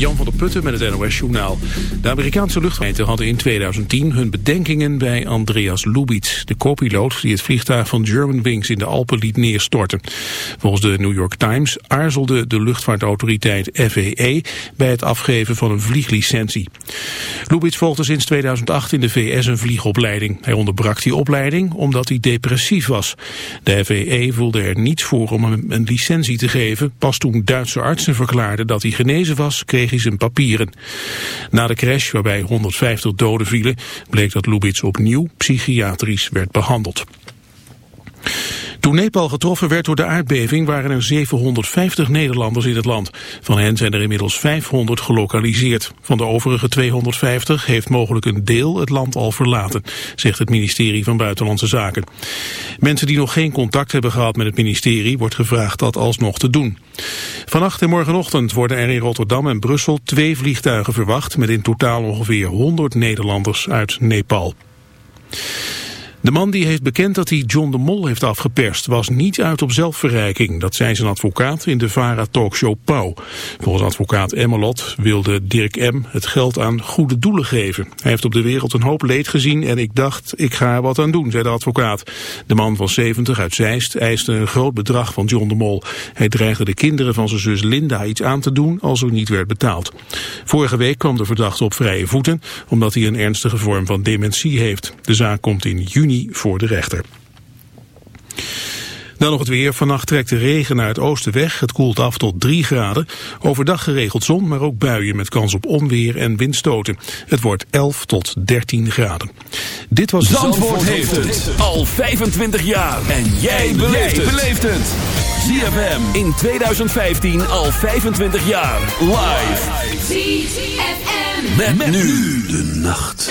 Jan van der Putten met het NOS-journaal. De Amerikaanse luchtvaarten hadden in 2010 hun bedenkingen bij Andreas Lubitz, de co-piloot die het vliegtuig van Germanwings in de Alpen liet neerstorten. Volgens de New York Times aarzelde de luchtvaartautoriteit FAA bij het afgeven van een vlieglicentie. Lubitz volgde sinds 2008 in de VS een vliegopleiding. Hij onderbrak die opleiding omdat hij depressief was. De FAA voelde er niets voor om hem een licentie te geven, pas toen Duitse artsen verklaarden dat hij genezen was, kreeg papieren. Na de crash, waarbij 150 doden vielen, bleek dat Lubitz opnieuw psychiatrisch werd behandeld. Toen Nepal getroffen werd door de aardbeving waren er 750 Nederlanders in het land. Van hen zijn er inmiddels 500 gelokaliseerd. Van de overige 250 heeft mogelijk een deel het land al verlaten, zegt het ministerie van Buitenlandse Zaken. Mensen die nog geen contact hebben gehad met het ministerie wordt gevraagd dat alsnog te doen. Vannacht en morgenochtend worden er in Rotterdam en Brussel twee vliegtuigen verwacht met in totaal ongeveer 100 Nederlanders uit Nepal. De man die heeft bekend dat hij John de Mol heeft afgeperst was niet uit op zelfverrijking. Dat zei zijn advocaat in de VARA-talkshow Pauw. Volgens advocaat Emmelot wilde Dirk M. het geld aan goede doelen geven. Hij heeft op de wereld een hoop leed gezien en ik dacht ik ga er wat aan doen, zei de advocaat. De man van 70 uit Zeist eiste een groot bedrag van John de Mol. Hij dreigde de kinderen van zijn zus Linda iets aan te doen als er niet werd betaald. Vorige week kwam de verdachte op vrije voeten omdat hij een ernstige vorm van dementie heeft. De zaak komt in juni voor de rechter. Dan nog het weer. Vannacht trekt de regen naar het oosten weg. Het koelt af tot 3 graden. Overdag geregeld zon, maar ook buien met kans op onweer en windstoten. Het wordt 11 tot 13 graden. Dit was Zandvoort, Zandvoort heeft het al 25 jaar. En jij beleeft het. ZFM in 2015 al 25 jaar. Live. ZFM. Met, met nu de nacht.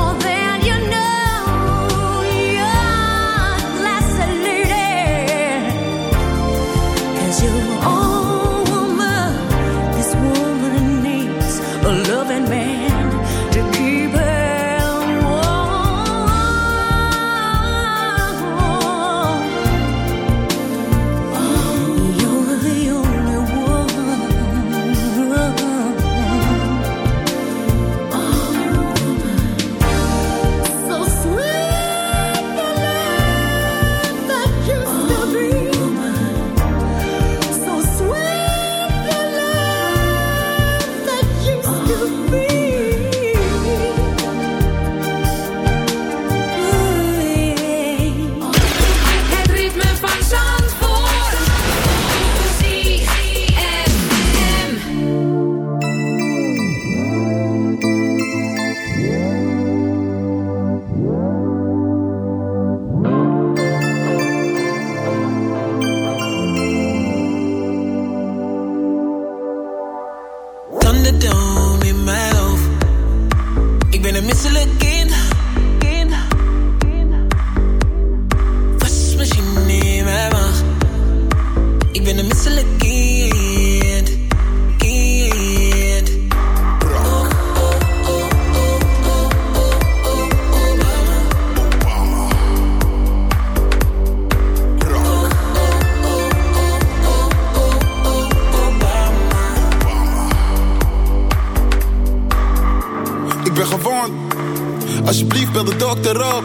Gewond. Alsjeblieft, bel de dokter op.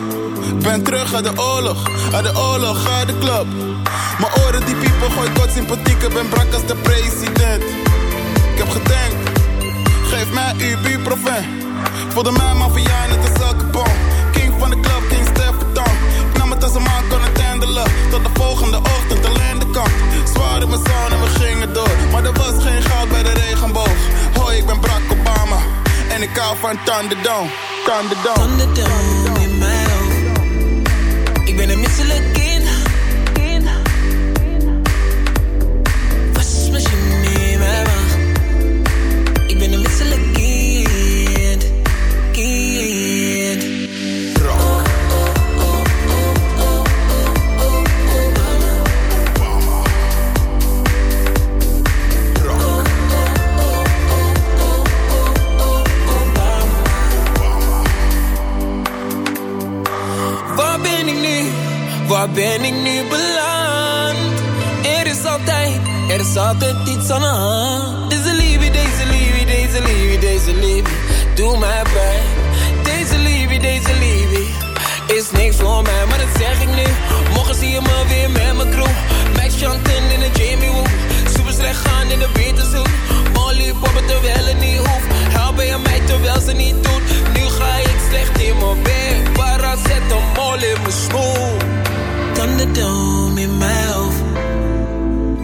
Ben terug uit de oorlog, uit de oorlog, uit de club. Mijn oren die piepen, gooi kort sympathiek. ben brak als de president. Ik heb gedenkt, geef mij uw buurproven. Voelde mij maffia in het zakkenbom. King van de club, King Stefan. Ik nam het als een man kon het handelen. Tot de volgende ochtend alleen de kant. Zwaar in mijn zon en we gingen door. Maar er was geen goud bij de regenboog. Hoi, ik ben Barack Obama. En ik hou van Thunderdome. Thunderdome. Thunderdome in. Ik ben een misselijk altijd iets aan de hand. Deze liefde, deze liefde, deze liefde, deze liefde. Doe mij pijn. Deze liefde, deze liefde. Is niks voor mij, maar dat zeg ik nu. Morgen zie je me weer met mijn crew. Max Chanten in de Jamie Woo. Super slecht gaan in de Beterzoek. Molly poppen terwijl het niet hoeft. Help je mij terwijl ze niet doet. Nu ga ik slecht in mijn bed. Para zet een mol in mijn schoen. Thunderdome in mijn hoofd.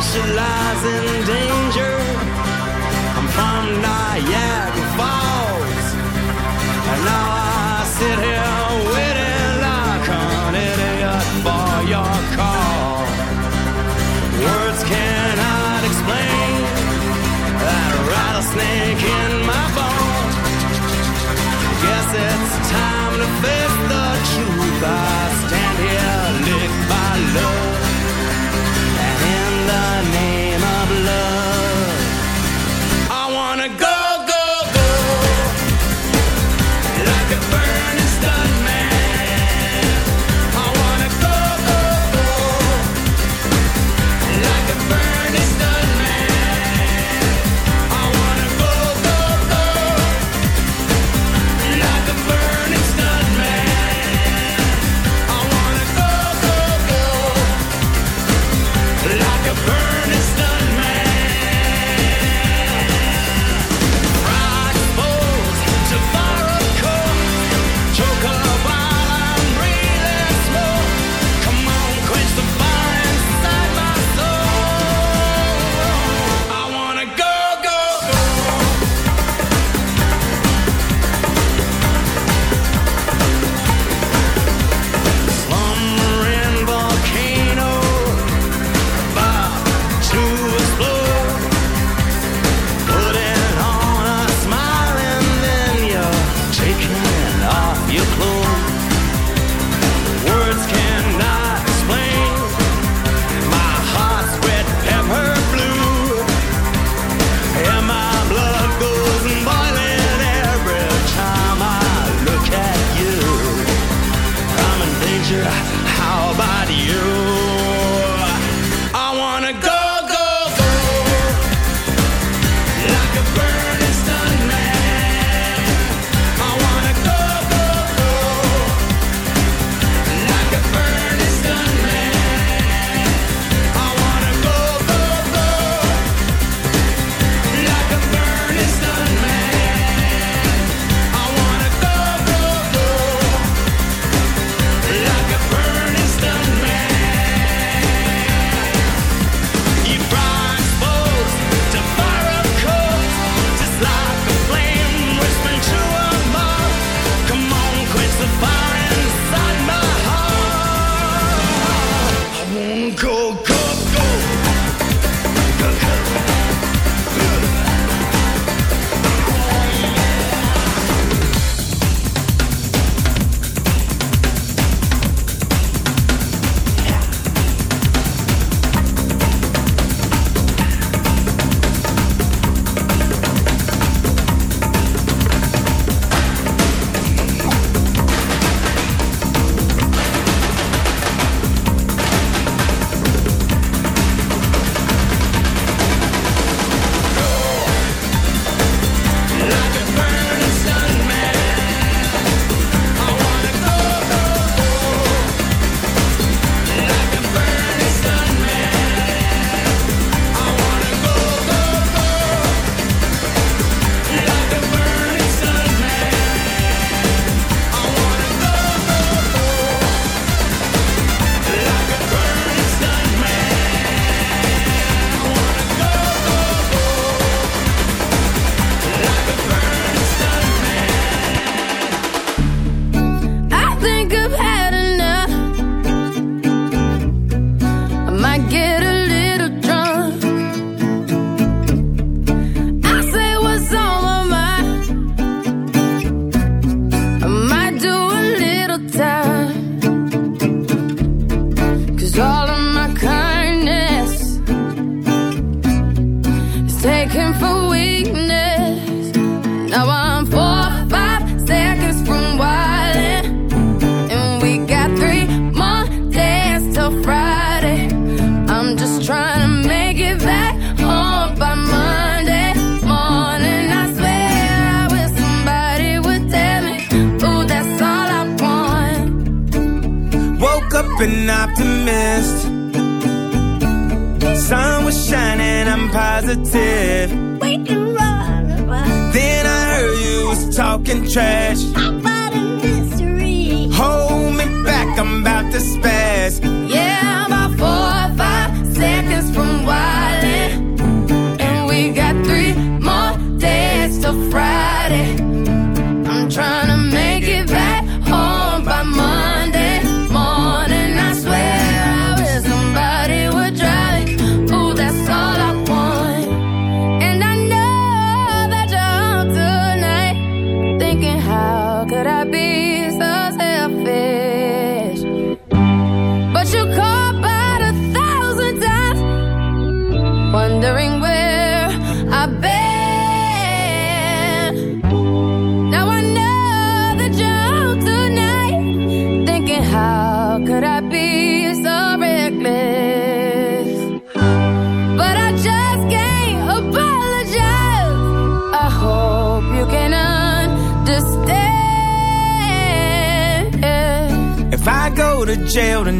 Specialize in danger. I'm from Niagara Falls, and now I sit here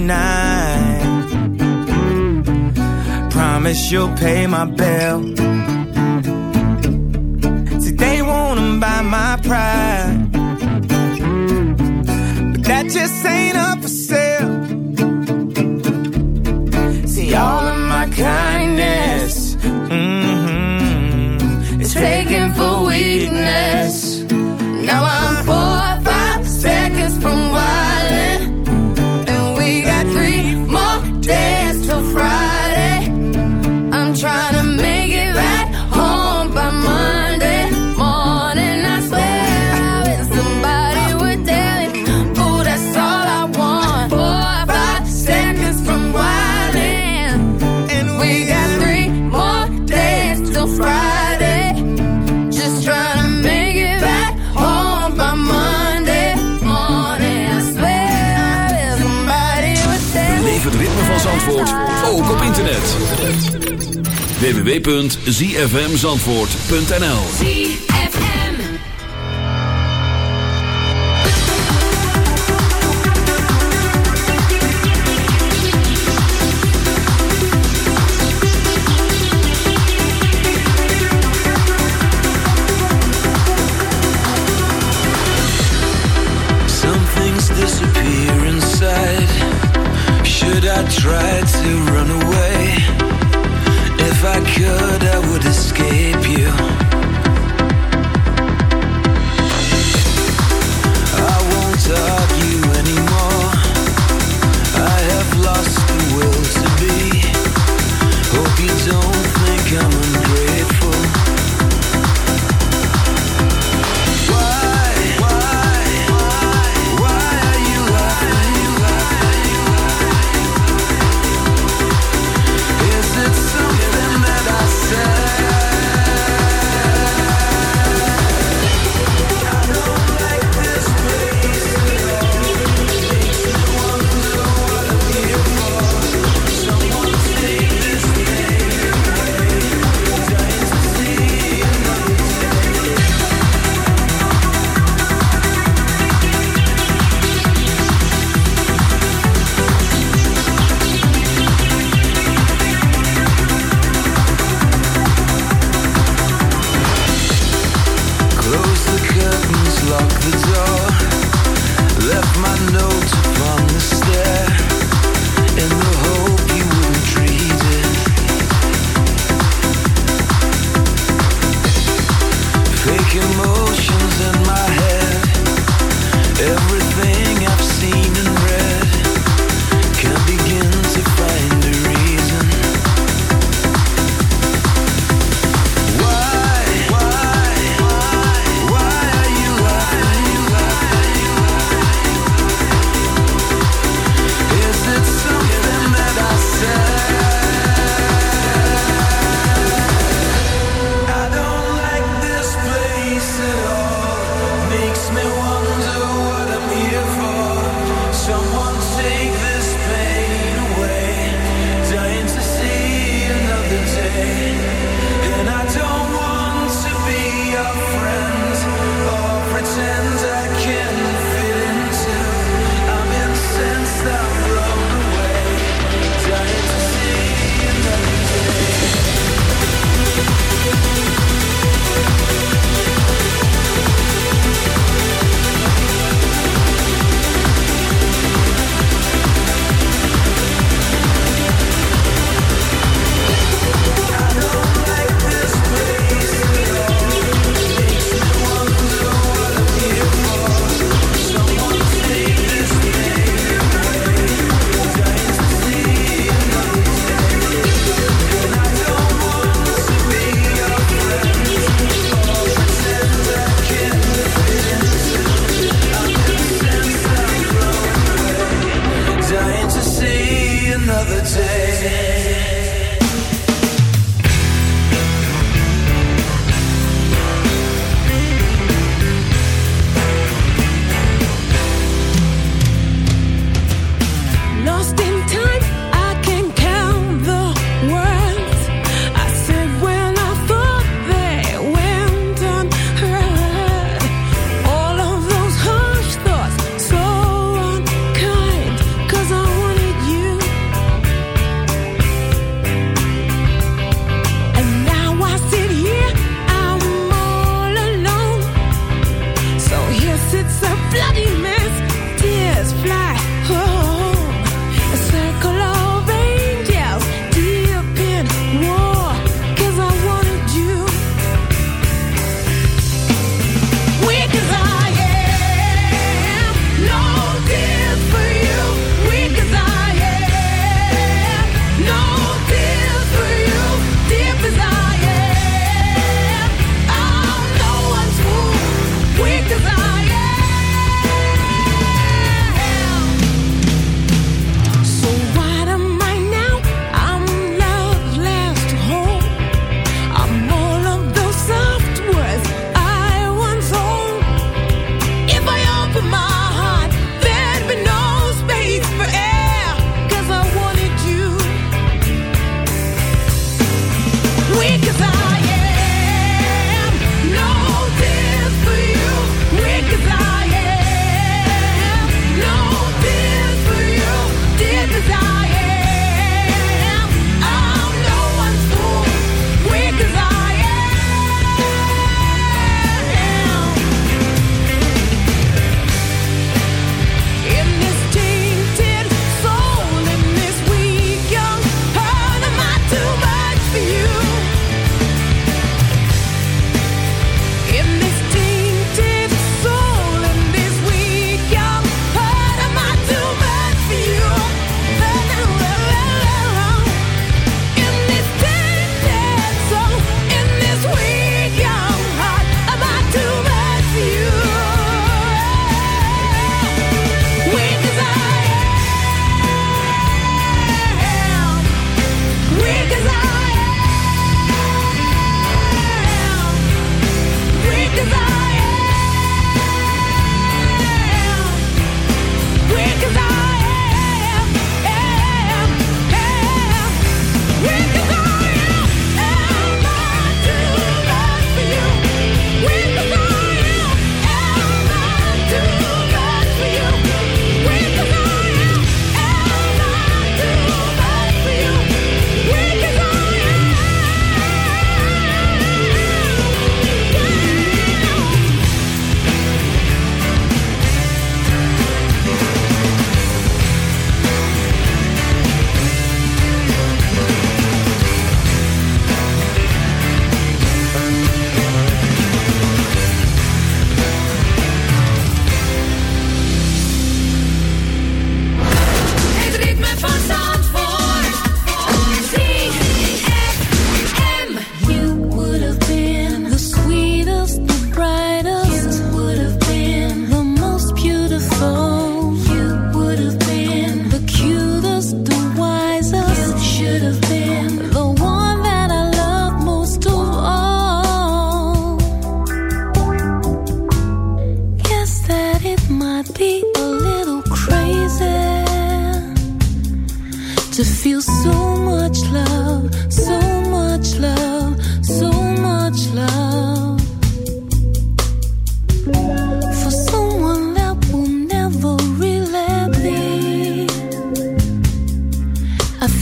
tonight. Promise you'll pay my bill. Today wanna buy my pride, but that just ain't up www.zfmzandvoort.nl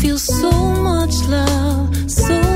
feel so much love, so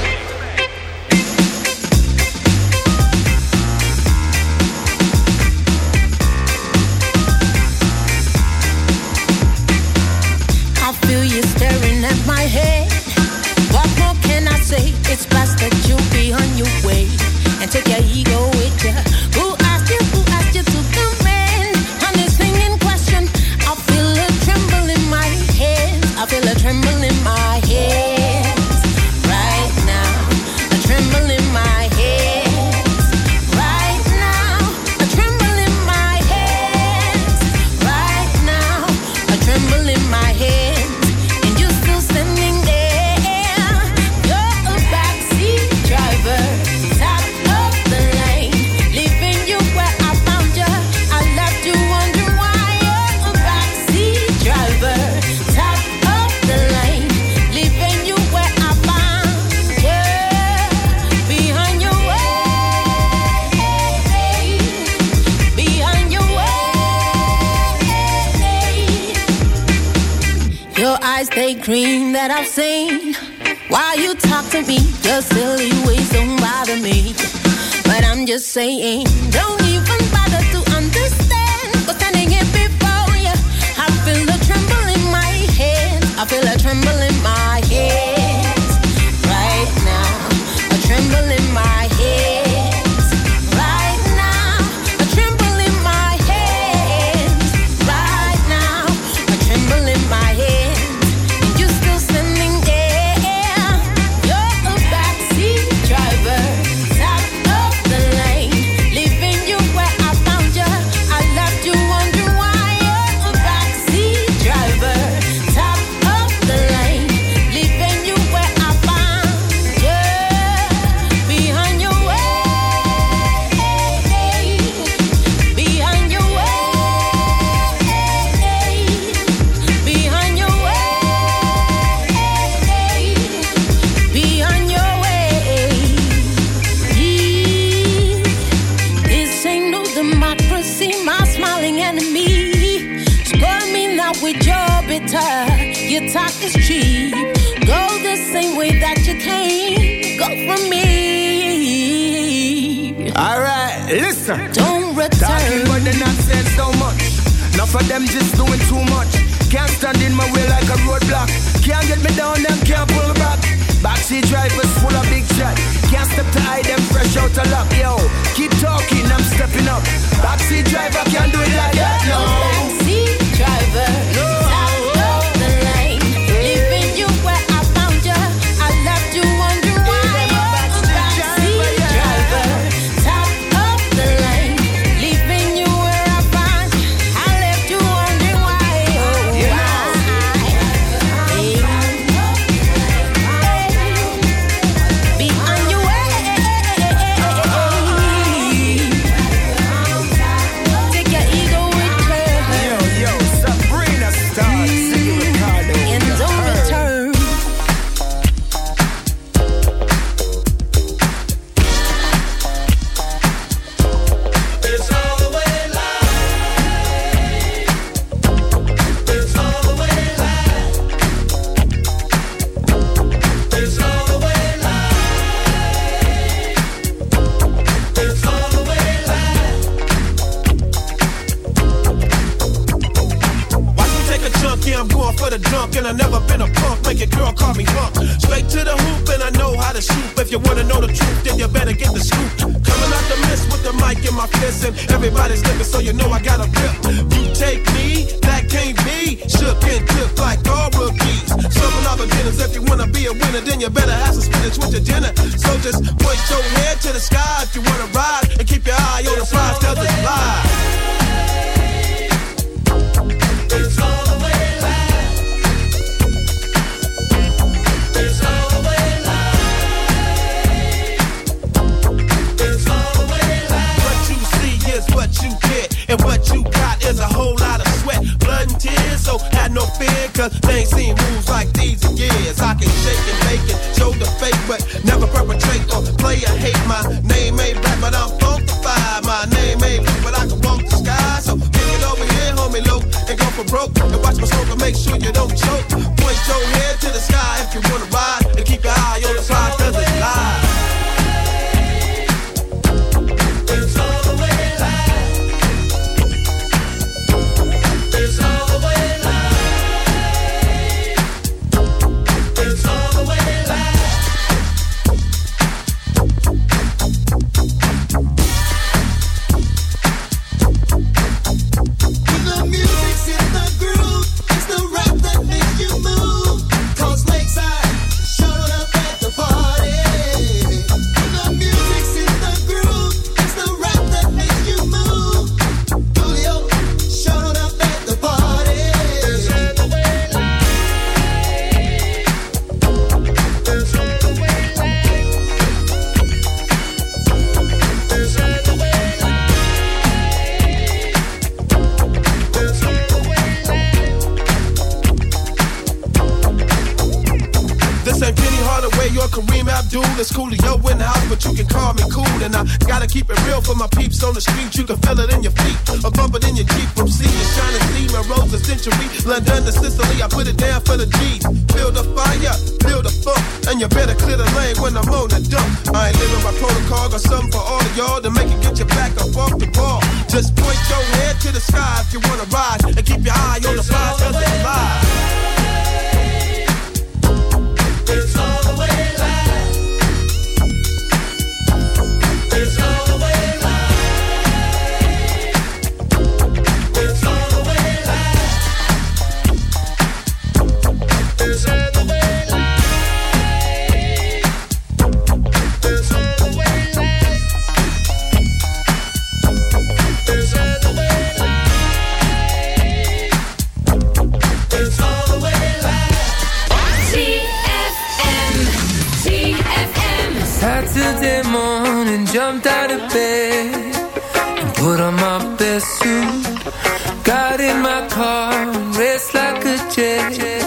saying Got in my car raced like a jet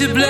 to blame.